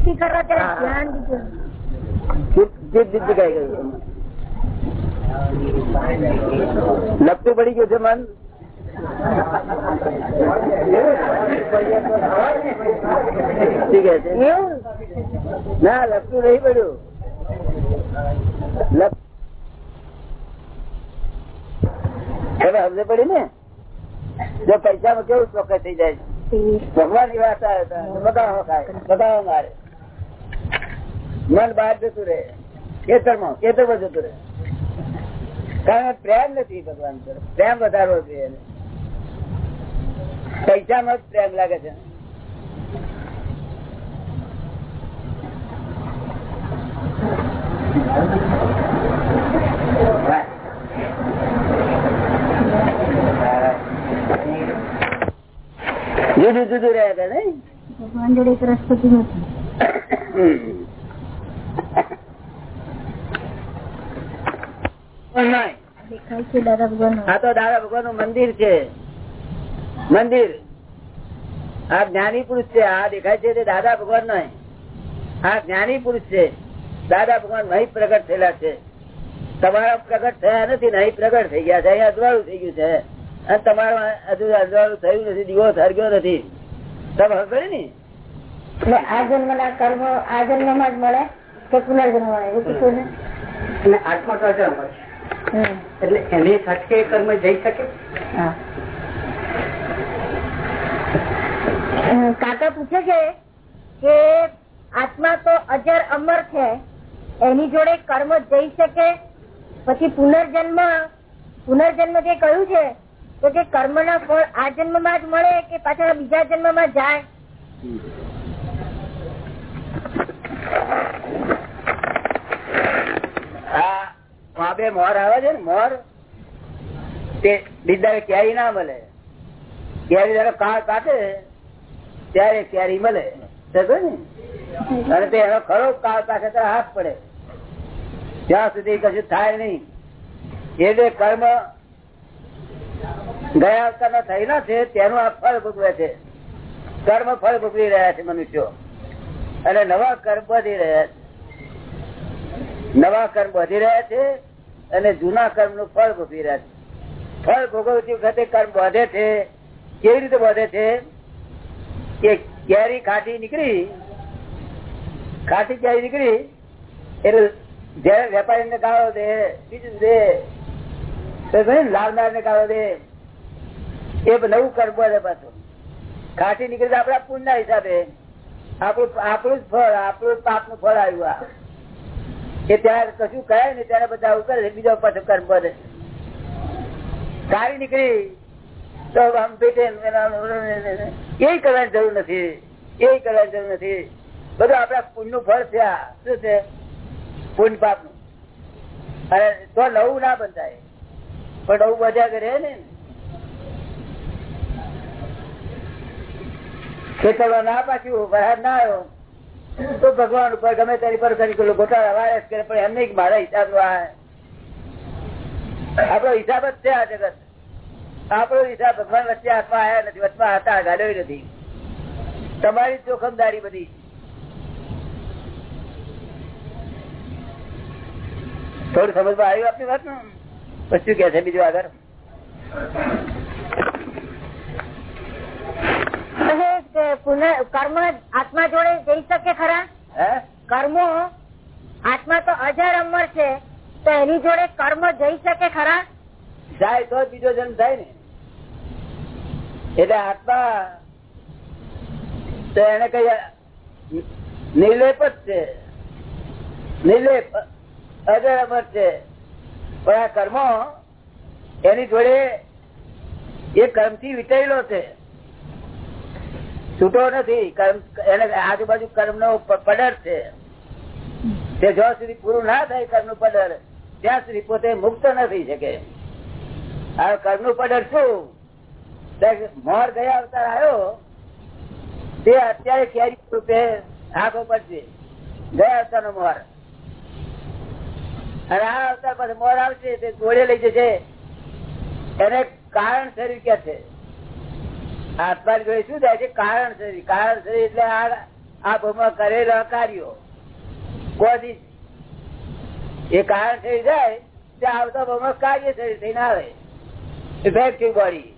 ભક્તિ ત્યારે ધ્યાન દીધું લપતું પડી ગયું છે મન ના લપતું નહીં પડ્યું હવે સમજે પડી ને જો પૈસામાં કેવું ચોક્કસ થઈ જાય ભગવાનની વાત આવે બતાવો બતાવો મારે મન બહાર જતું રહે. ખેતરમાં ખેતરમાં જતું રહે. કારણ પ્રેમ નથી ભગવાન તરફ પ્રેમ વધારવો જોઈએ પૈસા પૈસામાં જ પ્રેમ લાગે છે. જુદું જુદું રહ્યા હતા નહીં? ભગવાન જોડે એક રસપતિ નથી પણ નહીં. દેખાય છે દાદા ભગવાન આ તો દાદા ભગવાનનું મંદિર છે. મંદિર. આ જ્ઞાની પુરુષ છે. આ દેખાય છે તે દાદા ભગવાન નો આ જ્ઞાની પુરુષ છે. દાદા ભગવાન નહીં પ્રગટ થયેલા છે. તમારા પ્રગટ થયા નથી નહીં પ્રગટ થઈ ગયા છે. અહીંયા અજવાળું થઈ ગયું છે. અને તમારું હજુ અજવાળું થયું નથી દીવો સળગ્યો નથી. તમે ખબર ને? આ જન્મ ના કર્મ આ જન્મમાં જ મળે કે પુનર્જન્મ આત્મા. એટલે એને સાથે કર્મ જઈ શકે? કાકા પૂછે છે કે આત્મા તો અજર અમર છે એની જોડે કર્મ જઈ શકે? પછી પુનર્જન્મ પુનર્જન્મ જે કહ્યું છે તો કે કર્મ ના ફળ આ જન્મમાં જ મળે કે પાછા બીજા જન્મમાં જાય? આ વાંબે મોર આવે છે ને, મોર તે બીજા કેરી ના મળે. કેરી કાળ કાઢે, ત્યારે કેરી મળે? અને તે એનો ખરો કાળ કાઢે ત્યારે હાથ પડે. ત્યાં સુધી કશું થાય નહીં. એટલે કર્મ ગયા અવતારના થયેલા છે, તેનું આ ફળ ભોગવે છે. કર્મ ફળ ભોગવી રહ્યા છે મનુષ્યો. અને નવા કર્મ વધી રહ્યા છે. નવા કર્મ વધી રહ્યા છે અને જૂના કર્મનું ફળ ભોગવી રહ્યા છે. ફળ ભોગવતી વખતે કર્મ વધે છે, કેવી રીતે વધે છે? કે કેરી ખાટી નીકળી, ખાટી ક્યારે નીકળી, એટલે જયારે વેપારી ને ગાળો દે, બીજું દે લાવનાર ને ગાળો દે. એ નવું કર્મ વધે પાછું. ખાટી નીકળી આપડા પુણ્ય હિસાબે. આપણું આપણું જ ફળ, આપણું પાપનું ફળ આવ્યું કે ત્યારે કશું કહે ને ત્યારે બધા આવું કરે બીજો પાછો કર્મ વધે સારી નીકળી, તો આમ પેટે એ કરવાની જરૂર નથી, એ કરવાની જરૂર નથી. બધું આપડા પુણ્યનું ફળ આ. શું છે? પુણ્ય પાપનું અને તો નવું ના બંધાય. પણ નવું બધા કરે ને. ખેતરમાં ના પાછું વરસાદ ના આવ્યો. તો ભગવાન ઉપર ગમે તેની પર કરી ગોટાળા વાયસ કરે, પણ એમ નહીં મારા હિસાબ નો આ આપણો હિસાબ જ છે આ જગત. આપણો હિસાબ ભગવાન વચ્ચે હાથમાં આવ્યા નથી, વચમાં હતા ગાડવી નથી. તમારી જોખમદારી બધી. થોડું સમજમાં આવ્યું આપની વાત ને પછી કે છે બીજું આગળ કહે કે પુનઃ- કર્મ આત્મા જોડે જઈ શકે ખરા? કર્મો આત્મા તો અજર અમર છે તો એની જોડે કર્મ જઈ શકે ખરા? જાય તો બીજો જન્મ થાય ને. એટલે આત્મા તો એને કઈ નિર્લેપ જ છે. નિર્લેપ અજર અમર છે. પણ આ કર્મો એની જોડે એ કર્મથી વિટેલો છે. છૂટો નથી એને આજુબાજુ કર્મ નો પડર છે. તે જ્યાં સુધી પૂરું ના થાય કર્મનું પડર ત્યાં સુધી પોતે મુક્ત ન થઈ શકે. કર્મનું પડર શું? મોર ગયા અવતાર આવ્યો, તે અત્યારે કેરી રૂપે આંખો પડશે. ગયા અવતાર નો મોર. અને આ અવતાર પાસે મોર આવશે, તે જોડે લઈ જશે. એને કારણ શરીર કે છે. આત્મા જોઈ શું થાય છે? કારણ શરીર. કારણ શરીર એટલે આ ભૂમાં કરેલા કાર્યો કોઝિસ એ કારણ થઈ જાય ત્યાં આવતા ભૂમાં કાર્ય થઈ થઈને આવે. ઇફેક્ટિવ બોડી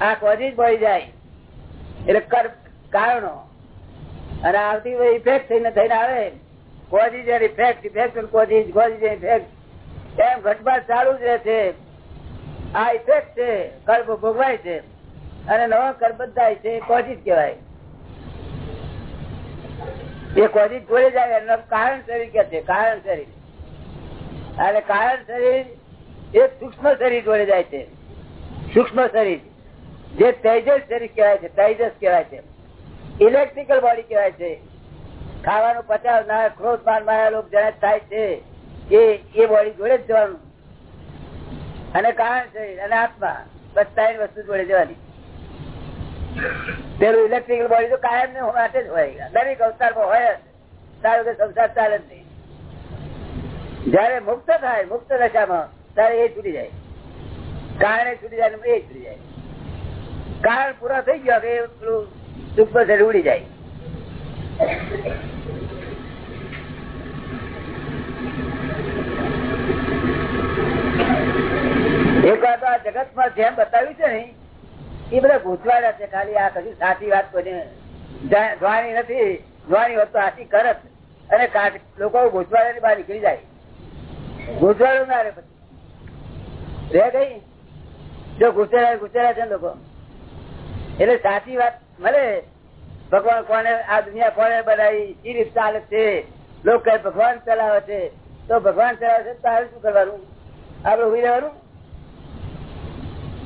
આ કોઝિસ બોડી જાય? એટલે કર કારણો. અને આવતી ઇફેક્ટ થઈને થઈને આવે causes and effect effect causes causes and effect એમ ઘટબાટ ચાલુ જ રહે છે. આ ઇફેક્ટ છે. કર્મ ભોગવાય છે. અને નવા કર્મ થાય છે, એ કહેવાય. એ કોઝિસ જોડે જાય એનું કારણ શરીર કે છે, કારણ શરીર. અને કારણ શરીર એ સૂક્ષ્મ શરીર જોડે જાય છે. સૂક્ષ્મ શરીર, જે તેજસ શરીર કહેવાય છે, તેજસ કહેવાય છે. ઇલેક્ટ્રિકલ બોડી કહેવાય છે. ખાવાનું પચાવ ના ક્રોધ માન માયા લોક જેને થાય છે, એ એ બોડી જોડે જવાનું. અને કારણ શરીર, અને આત્મા, બસ ત્રણ વસ્તુ જોડે જવાની. પેલું ઇલેક્ટ્રિકલ બોડી તો કાયમ ને માટે જ હોય. દરેક અવતારમાં હોય તારું કે સંસાર ચાલે જ નહીં. જયારે મુક્ત થાય, મુક્ત દશામાં, ત્યારે એ છૂટી જાય. કારણ છૂટી જાય એ છૂટી જાય. કારણ પૂરા થઈ ગયો કે પેલું દુઃખ શરીર ઉડી જાય. એક વાર તો આ જગતમાં જેમ બતાવ્યું છે ને એ બધા ગૂંચવાડ્યા છે, ખાલી આ કશું સાચી વાત કોઈને જોવાની નથી. જોવાની વાત તો આથી કરત. અને લોકો ગોચવાડા ની બહાર નીકળી જાય. ગોચવાડો ના રે પછી. રે ગઈ જો ગુસેરા ગુસેરા છે લોકો. એટલે સાચી વાત મળે. ભગવાન કોને, આ દુનિયા કોને બનાવી? એ રીત ચાલે છે. લોકો ભગવાન ચલાવે છે. તો ભગવાન ચલાવે છે તારે શું કરવાનું? આપડે ઊભી રહેવાનું?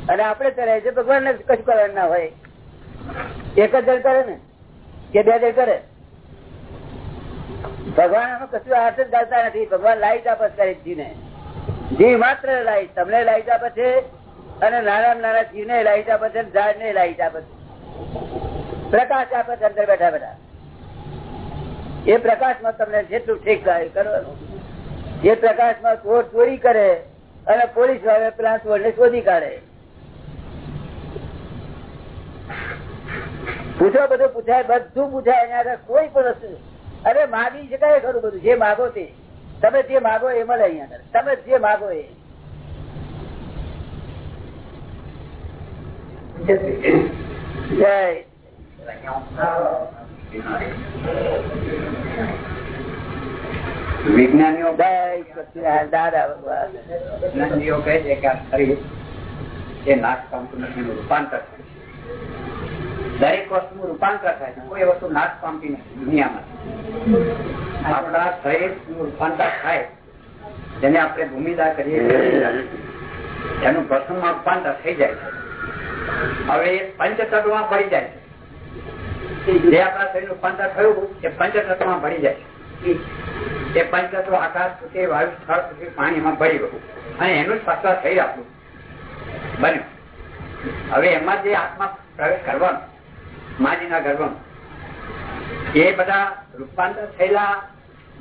અને આપડે ચલાવે છે ભગવાન ને કશું કરવાનું ના હોય. એક જ કરે ને? કે બે જણ કરે? ભગવાન એનો કશું હાથ જ ગાતા નથી. ભગવાન લાઈટ આપે કરે જીને જીવ માત્ર લાઈટ તમને લાઈટ આપે છે અને નાના નાના જીવ ને લાઈટ આપે છે ઝાડ ને લાઈટ આપે છે. પ્રકાશ આપે છે અંદર બેઠા બેઠા. એ પ્રકાશમાં તમને જેટલું ઠીક થાય કરવાનું. પ્રકાશમાં ચોર ચોરી કરે અને પોલીસવાળા પેલા ચોર ને શોધી કાઢે. પૂછો બધું પૂછાય બધું પૂછાય, એના કોઈ પણ અરે માગી શકાય ખરું બધું? જે માગો તે. તમે જે માગો એ મળે અહીંયા તમે જે માગો એ. વિજ્ઞાનીઓ વિજ્ઞાનીઓ કહે છે કે નાશ નથી રૂપાંતર છે. દરેક વસ્તુનું રૂપાંતર થાય છે. કોઈ વસ્તુ નાશ પામતી નથી, દુનિયામાં. આપણા શરીરનું રૂપાંતર થાય. જેને આપણે ભૂમિદા કરીએ એનું પ્રથમ રૂપાંતર થઈ જાય છે. હવે એ પંચતત્વમાં ભળી જાય છે. જે આપણા શરીર રૂપાંતર થયું, એ પંચતત્વમાં ભળી જાય છે. એ પંચતત્વ આકાશ સુધી, વાયુ સ્થળ સુધી, પાણીમાં ભળી ગયું. અને એનું જ પાછળ થઈ આપણું. બન્યું. હવે એમાં જે આત્મા પ્રવેશ કરવાનો માજીના ગર્ભમાં એ બધા રૂપાંતર થયેલા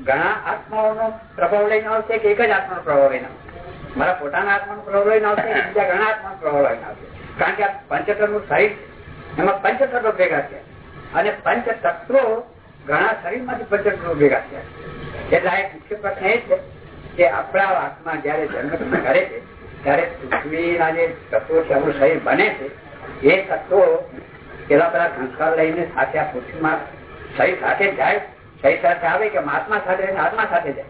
ઘણા આત્માઓનો પ્રભાવ લઈને આવશે કે એક જ આત્માનો પ્રભાવ લઈને આવશે? મારા પોતાના આત્માનો પ્રભાવ લઈને આવશે બીજા ઘણા આત્માનો પ્રભાવ લઈને આવશે? કારણ કે આ પંચતરનું શરીર. એમાં નો ભેગા છે અને પંચ તત્વો ઘણા શરીરમાંથી પંચતત્વો ભેગા છે એટલે આ મુખ્ય પ્રશ્ન એ છે કે આપણા આત્મા જયારે જન્મ કરે છે, ત્યારે પૃથ્વીના જે તત્વો છે શરીર બને છે, એ તત્વો પેલા પેલા સંસ્કાર લઈને સાથે આ પૃથ્વીમાં શરીર સાથે જાય, શરીર સાથે આવે કે મહાત્મા સાથે આત્મા સાથે જાય.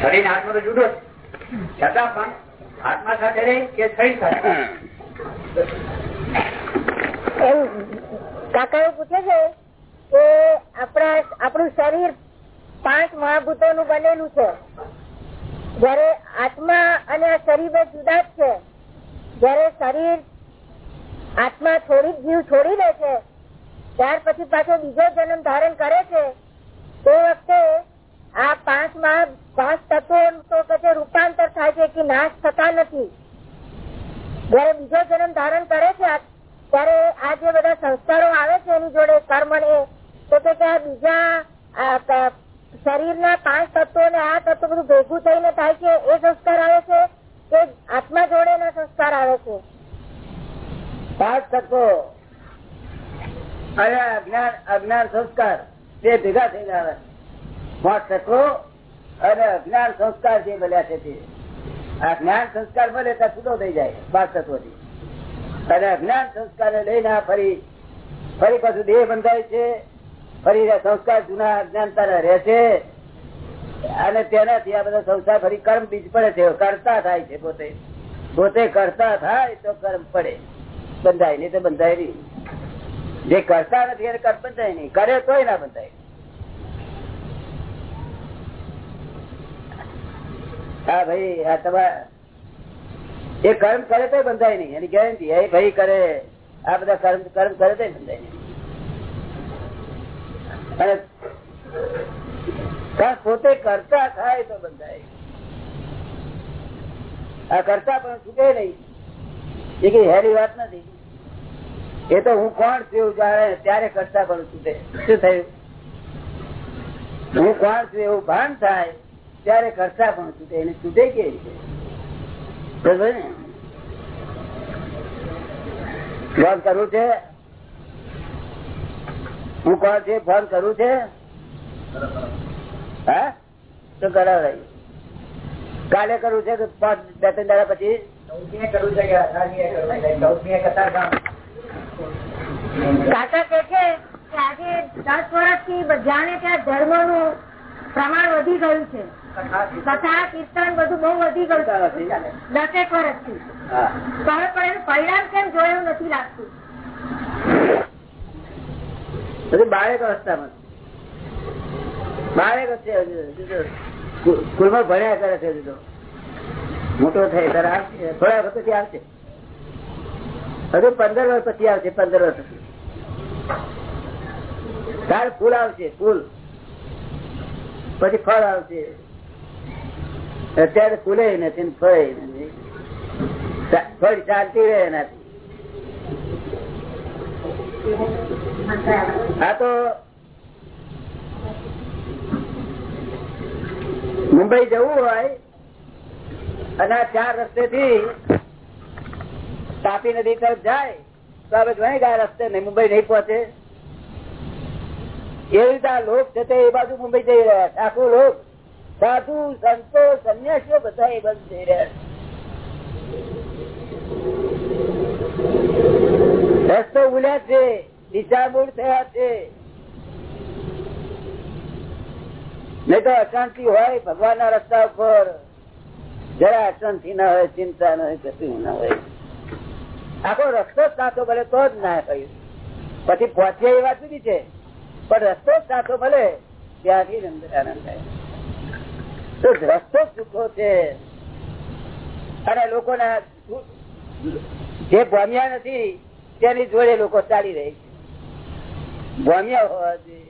શરીર આત્મા તો જુદો છતાં પણ આત્મા સાથે રહે કે શરીર સાથે એમ કાકા એવું પૂછે છે કે આપણા આપણું શરીર પાંચ મહાભૂતો નું બનેલું છે. જયારે આત્મા અને શરીર જુદા જ છે. જયારે શરીર આત્મા થોડી જીવ છોડી દે છે. ત્યાર પછી પાછો બીજો જન્મ ધારણ કરે છે. તે વખતે આ પાંચમાં પાંચ તત્વો તો રૂપાંતર થાય છે કે નાશ થતા નથી. જયારે બીજો જન્મ ધારણ કરે છે ત્યારે આ જે બધા સંસ્કારો આવે છે એની જોડે કર્મ એ, તો કે આ બીજા શરીરના પાંચ તત્વો ને આ તત્વ બધું ભેગું થઈને થાય છે, એ સંસ્કાર આવે છે કે આત્મા જોડે સંસ્કાર આવે છે. પાંચ તત્વો અજ્ઞાન અજ્ઞાન સંસ્કાર, તે ભેગા થઈને આવે. પાંચ તત્વો અને અજ્ઞાન સંસ્કાર જે બન્યા છે તે. આ જ્ઞાન સંસ્કાર બને ત્યાં છૂટો થઈ જાય પાંચ તત્વોથી અને અજ્ઞાન સંસ્કાર લઈને ફરી ફરી પાછું દેહ બંધાય છે, ફરી સંસ્કાર જૂના અજ્ઞાનતા રહે છે. અને તેનાથી આ બધા સંસાર ફરી કર્મ બીજ પડે છે, કરતા થાય છે પોતે. પોતે કરતા થાય તો કર્મ પડે. બંધાય નહીં તો બંધાય નહીં. જે કરતા નથી એને કર બંધાય નહીં. કરે તોય ના બંધાય. હા ભાઈ, આ તમારા એ કર્મ કરે તો બંધાય નહીં. એની ગેરંટી એ ભાઈ કરે, આ બધા કર્મ કર્મ કરે તો બંધાય નહીં. અને પોતે કરતા થાય તો બંધાય. આ કરતા પણ છૂટે નહીં. એ કઈ હેરી વાત નથી. એ તો હું કોણ છું જયારે ત્યારે કરતા પણ છૂટે શું થયું? હું કોણ છું એવું ભાન થાય ત્યારે કરતા પણ છૂટે એને છૂટે કેવી રીતે? ફોન કરવું છે? હું કોણ છે ફોન કરવું છે? હા? તો કરાવ? કાલે કરવું છે કે પાંચ, બે, ત્રણ દાડા પછી? કાકા કે છે? કે આજે દસ વર્ષથી જાણે ત્યાં ધર્મનું પ્રમાણ વધી ગયું છે. કથા કીર્તન. બધું બહુ વધી ગયું દસેક વર્ષથી. તો હવે પણ એનું પરિણામ કેમ જોયું નથી લાગતું? બાળક અવસ્થામાં. બાળક છે સ્કૂલમાં ભણ્યા કરે છે હજુ તો. મોટો થાય ત્યારે થોડા વર્ષ પછી આવશે. હજુ પંદર વર્ષ પછી આવશે, પંદર વર્ષ પછી. તાર ફૂલ આવશે, ફૂલ. પછી ફળ આવશે. અત્યારે ફૂલે નથી ફળે નથી. ફળ ચાલતી રહે એનાથી. હા તો મુંબઈ જવું હોય અને આ ચાર રસ્તે થી તાપી નદી તરફ જાય, તો આપણે ઘણી ગયા રસ્તે નહીં, મુંબઈ નહીં પહોંચે. એવી રીતે આ લોક છે તે એ બાજુ મુંબઈ જઈ રહ્યા છે. લોક સાધુ, સંતો, સંન્યાસીઓ બધા એ બાજુ જઈ રહ્યા રસ્તો ભૂલ્યા છે દિશામૂળ થયા છે. નહીં તો અશાંતિ હોય ભગવાન ના રસ્તા ઉપર. જરા અશાંતિ ના હોય, ચિંતા ના હોય, કશું ના હોય. આખો રસ્તો જ સાચો ભલે તો જ ના કહ્યું. પછી પહોંચીએ એ વાત સુધી છે. પણ રસ્તો જ સાચો ભલે, ત્યાંથી આનંદ થાય. તો રસ્તો સુખો છે. અને લોકોના જે ભમ્યા નથી, તેની જોડે લોકો ચાલી રહી છે. ભમ્યા હોવા જોઈએ.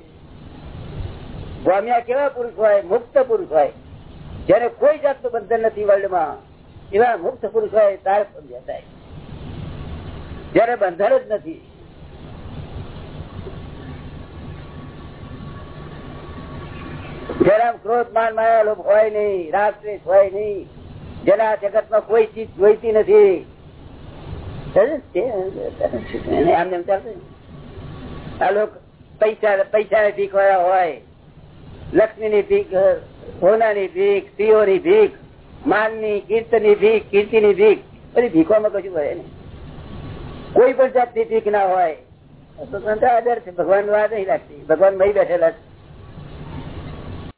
ભમ્યા કેવા પુરુષ હોય? મુક્ત પુરુષ હોય. જેને કોઈ જાતનું બંધન નથી વર્લ્ડમાં એવા મુક્ત પુરુષ હોય તારે સમજાય જયારે બંધન જ નથી. જરા ક્રોધ માન માયા લોભ હોય નહીં રાગ હોય નહીં, જેના જગતમાં કોઈ ચીજ જોઈતી નથી. પૈસા પૈસા ભીખ વાળા હોય. લક્ષ્મી ની ભીખ હોનાની ભીખ સ્ત્રીઓની ભીખ, માનની, કીર્તનની ભીખ, કીર્તિની ભીખ, બધી ભીખોમાં કશું હોય ને કોઈ પણ જાતની ભીખ ના હોય. સ્વતંત્ર આદર છે. ભગવાન વાત નહીં લાગતી. ભગવાન મહી બેઠેલા છે.